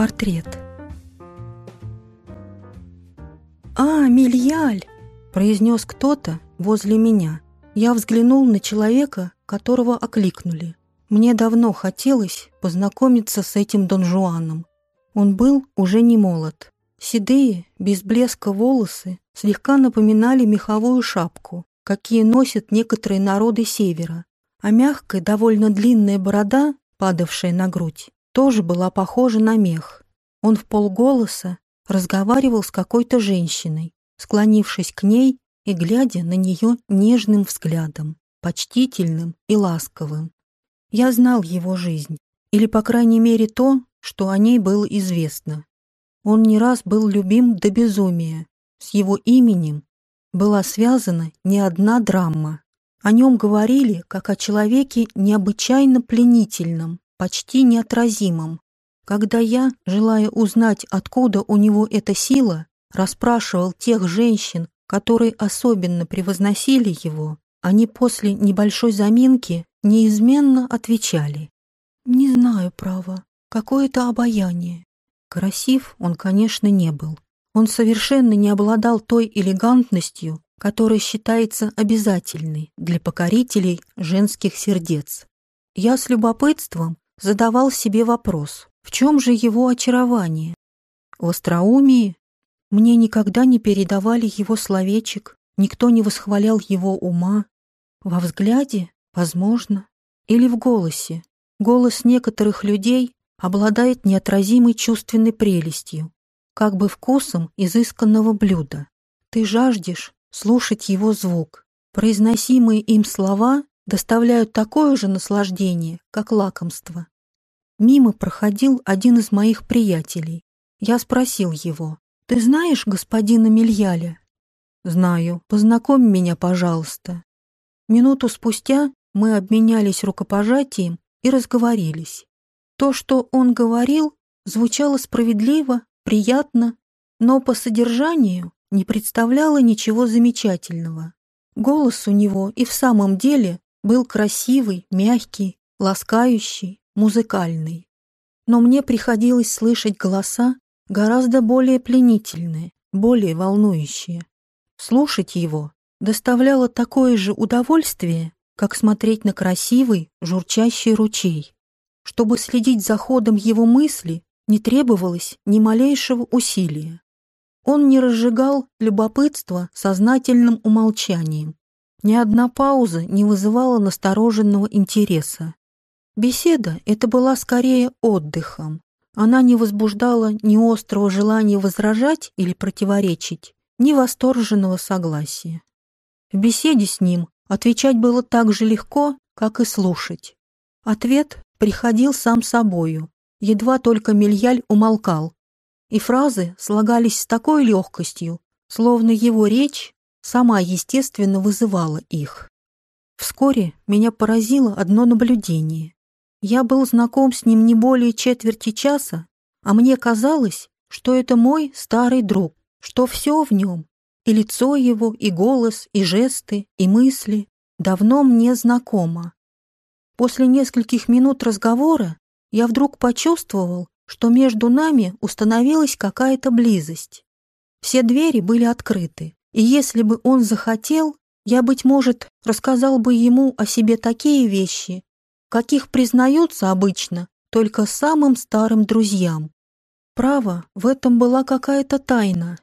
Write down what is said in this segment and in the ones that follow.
Портрет. «А, Мильяль!» — произнес кто-то возле меня. Я взглянул на человека, которого окликнули. Мне давно хотелось познакомиться с этим Дон Жуаном. Он был уже не молод. Седые, без блеска волосы слегка напоминали меховую шапку, какие носят некоторые народы севера, а мягкая, довольно длинная борода, падавшая на грудь, тоже была похожа на мех. Он в полголоса разговаривал с какой-то женщиной, склонившись к ней и глядя на нее нежным взглядом, почтительным и ласковым. Я знал его жизнь, или, по крайней мере, то, что о ней было известно. Он не раз был любим до безумия. С его именем была связана не одна драма. О нем говорили как о человеке необычайно пленительном, почти неотразимом. Когда я, желая узнать, откуда у него эта сила, расспрашивал тех женщин, которые особенно превозносили его, они после небольшой заминки неизменно отвечали. «Не знаю, право, какое-то обаяние». Красив он, конечно, не был. Он совершенно не обладал той элегантностью, которая считается обязательной для покорителей женских сердец. Я с любопытством задавал себе вопрос, в чем же его очарование? В остроумии? Мне никогда не передавали его словечек, никто не восхвалял его ума. Во взгляде? Возможно. Или в голосе? Голос некоторых людей обладает неотразимой чувственной прелестью, как бы вкусом изысканного блюда. Ты жаждешь слушать его звук. Произносимые им слова доставляют такое же наслаждение, как лакомство. Мимо проходил один из моих приятелей. Я спросил его, «Ты знаешь господина Мильяля?» «Знаю. Познакомь меня, пожалуйста». Минуту спустя мы обменялись рукопожатием и разговорились. То, что он говорил, звучало справедливо, приятно, но по содержанию не представляло ничего замечательного. Голос у него и в самом деле был красивый, мягкий, ласкающий, музыкальный. Но мне приходилось слышать голоса гораздо более пленительные, более волнующие. Слушать его доставляло такое же удовольствие, как смотреть на красивый, журчащий ручей. Чтобы следить за ходом его мысли, не требовалось ни малейшего усилия. Он не разжигал любопытство сознательным умолчанием. Ни одна пауза не вызывала настороженного интереса. Беседа это была скорее отдыхом. Она не возбуждала ни острого желания возражать или противоречить, ни восторженного согласия. В беседе с ним отвечать было так же легко, как и слушать. Ответ приходил сам собою, едва только Мильяль умолкал, и фразы слагались с такой легкостью, словно его речь сама естественно вызывала их. Вскоре меня поразило одно наблюдение. Я был знаком с ним не более четверти часа, а мне казалось, что это мой старый друг, что все в нем, и лицо его, и голос, и жесты, и мысли, давно мне знакомо. После нескольких минут разговора я вдруг почувствовал, что между нами установилась какая-то близость. Все двери были открыты, и если бы он захотел, я, быть может, рассказал бы ему о себе такие вещи, каких признаются обычно только самым старым друзьям. Право, в этом была какая-то тайна.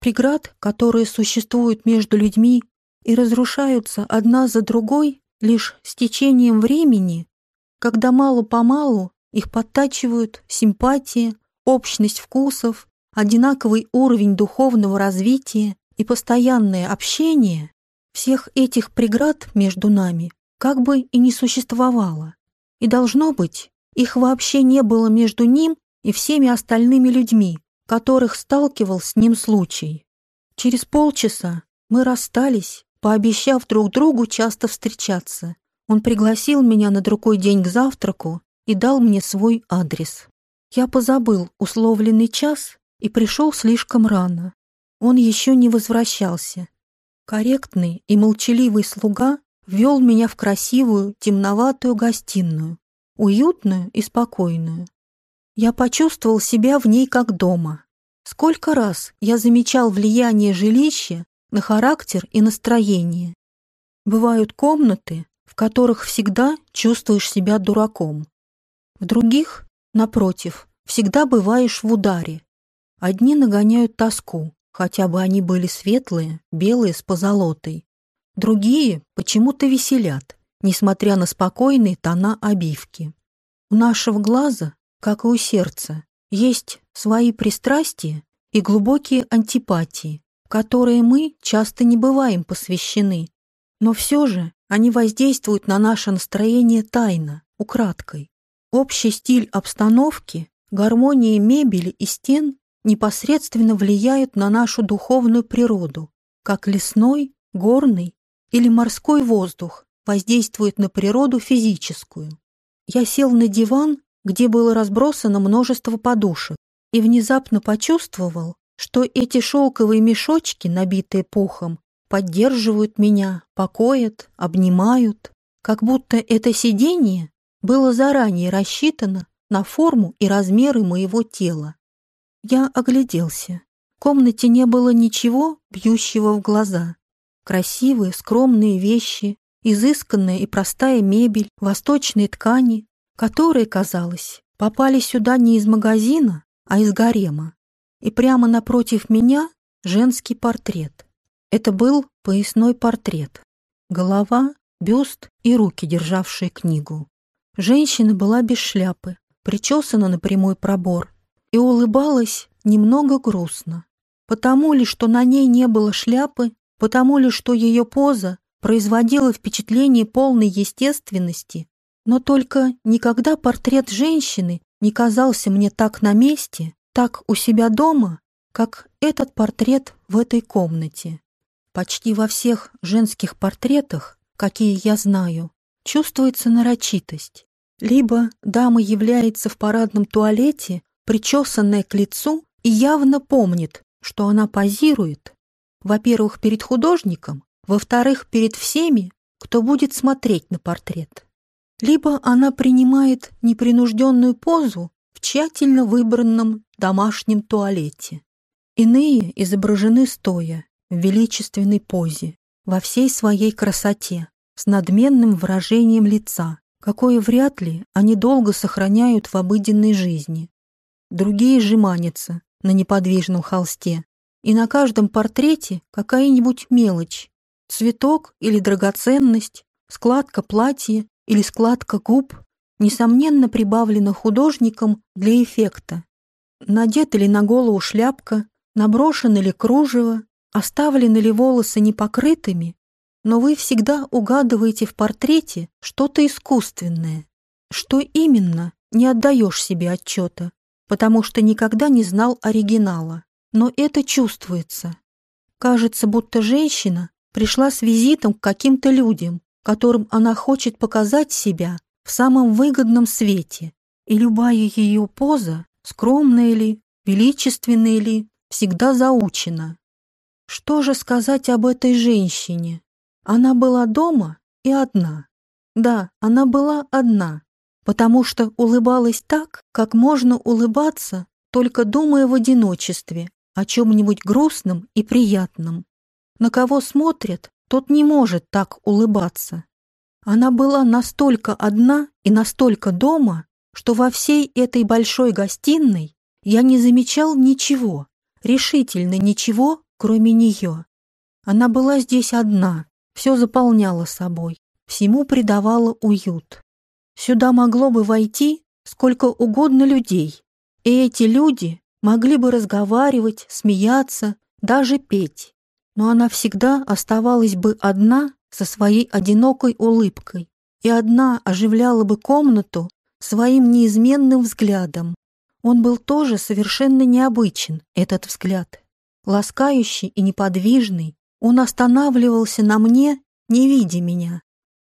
Преград, которые существуют между людьми и разрушаются одна за другой лишь с течением времени, когда мало-помалу их подтачивают симпатия, общность вкусов, одинаковый уровень духовного развития и постоянное общение, всех этих преград между нами как бы и не существовало. И должно быть, их вообще не было между ним и всеми остальными людьми, которых сталкивал с ним случай. Через полчаса мы расстались, пообещав друг другу часто встречаться. Он пригласил меня на другой день к завтраку и дал мне свой адрес. Я позабыл условленный час и пришел слишком рано. Он еще не возвращался. Корректный и молчаливый слуга вел меня в красивую темноватую гостиную, уютную и спокойную. Я почувствовал себя в ней как дома. Сколько раз я замечал влияние жилища на характер и настроение. Бывают комнаты, в которых всегда чувствуешь себя дураком. В других, напротив, всегда бываешь в ударе. Одни нагоняют тоску, хотя бы они были светлые, белые с позолотой. Другие почему-то веселят, несмотря на спокойные тона обивки. У нашего глаза как и у сердца, есть свои пристрастия и глубокие антипатии, в которые мы часто не бываем посвящены, но все же они воздействуют на наше настроение тайно, украдкой. Общий стиль обстановки, гармония мебели и стен непосредственно влияют на нашу духовную природу, как лесной, горный или морской воздух воздействует на природу физическую. Я сел на диван где было разбросано множество подушек, и внезапно почувствовал, что эти шелковые мешочки, набитые пухом, поддерживают меня, покоят, обнимают, как будто это сиденье было заранее рассчитано на форму и размеры моего тела. Я огляделся. В комнате не было ничего, бьющего в глаза. Красивые, скромные вещи, изысканная и простая мебель, восточные ткани, которые, казалось, попали сюда не из магазина, а из гарема. И прямо напротив меня женский портрет. Это был поясной портрет. Голова, бюст и руки, державшие книгу. Женщина была без шляпы, причесана на прямой пробор и улыбалась немного грустно. Потому ли, что на ней не было шляпы, потому ли, что ее поза производила впечатление полной естественности, но только никогда портрет женщины не казался мне так на месте, так у себя дома, как этот портрет в этой комнате. Почти во всех женских портретах, какие я знаю, чувствуется нарочитость. Либо дама является в парадном туалете, причесанная к лицу, и явно помнит, что она позирует, во-первых, перед художником, во-вторых, перед всеми, кто будет смотреть на портрет. Либо она принимает непринужденную позу в тщательно выбранном домашнем туалете. Иные изображены стоя, в величественной позе, во всей своей красоте, с надменным выражением лица, какое вряд ли они долго сохраняют в обыденной жизни. Другие же манятся на неподвижном холсте, и на каждом портрете какая-нибудь мелочь, цветок или драгоценность, складка платья или складка губ, несомненно прибавлена художником для эффекта. Надета ли на голову шляпка, наброшено ли кружево, оставлены ли волосы непокрытыми, но вы всегда угадываете в портрете что-то искусственное. Что именно, не отдаешь себе отчета, потому что никогда не знал оригинала. Но это чувствуется. Кажется, будто женщина пришла с визитом к каким-то людям, которым она хочет показать себя в самом выгодном свете, и любая ее поза, скромная ли, величественная ли, всегда заучена. Что же сказать об этой женщине? Она была дома и одна. Да, она была одна, потому что улыбалась так, как можно улыбаться, только думая в одиночестве о чем-нибудь грустном и приятном. На кого смотрят, тот не может так улыбаться. Она была настолько одна и настолько дома, что во всей этой большой гостиной я не замечал ничего, решительно ничего, кроме нее. Она была здесь одна, все заполняла собой, всему придавала уют. Сюда могло бы войти сколько угодно людей, и эти люди могли бы разговаривать, смеяться, даже петь но она всегда оставалась бы одна со своей одинокой улыбкой и одна оживляла бы комнату своим неизменным взглядом. Он был тоже совершенно необычен, этот взгляд. Ласкающий и неподвижный, он останавливался на мне, не видя меня.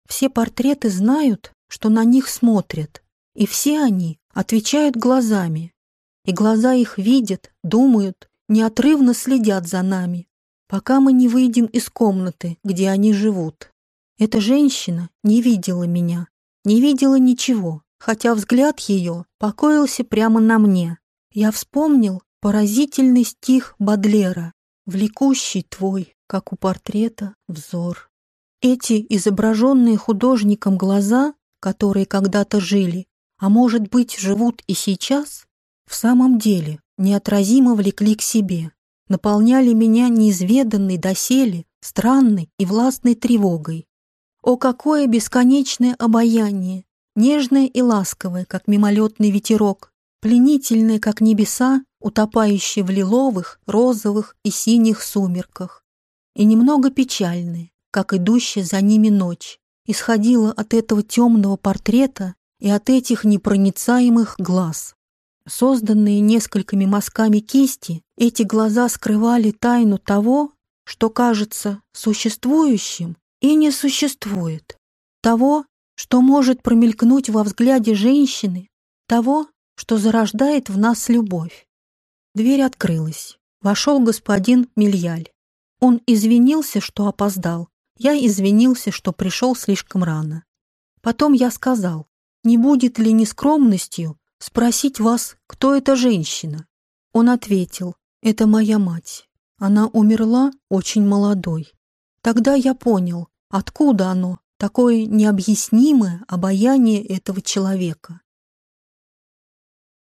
Все портреты знают, что на них смотрят, и все они отвечают глазами. И глаза их видят, думают, неотрывно следят за нами пока мы не выйдем из комнаты, где они живут. Эта женщина не видела меня, не видела ничего, хотя взгляд ее покоился прямо на мне. Я вспомнил поразительный стих Бадлера «Влекущий твой, как у портрета, взор». Эти изображенные художником глаза, которые когда-то жили, а может быть живут и сейчас, в самом деле неотразимо влекли к себе, наполняли меня неизведанной доселе, странной и властной тревогой. О, какое бесконечное обаяние, нежное и ласковое, как мимолетный ветерок, пленительное, как небеса, утопающие в лиловых, розовых и синих сумерках, и немного печальное, как идущая за ними ночь, исходила от этого темного портрета и от этих непроницаемых глаз. Созданные несколькими мазками кисти, эти глаза скрывали тайну того, что кажется существующим и не существует, того, что может промелькнуть во взгляде женщины, того, что зарождает в нас любовь. Дверь открылась. Вошел господин Мильяль. Он извинился, что опоздал. Я извинился, что пришел слишком рано. Потом я сказал, не будет ли нескромностью спросить вас, кто эта женщина? Он ответил, это моя мать. Она умерла очень молодой. Тогда я понял, откуда оно, такое необъяснимое обаяние этого человека.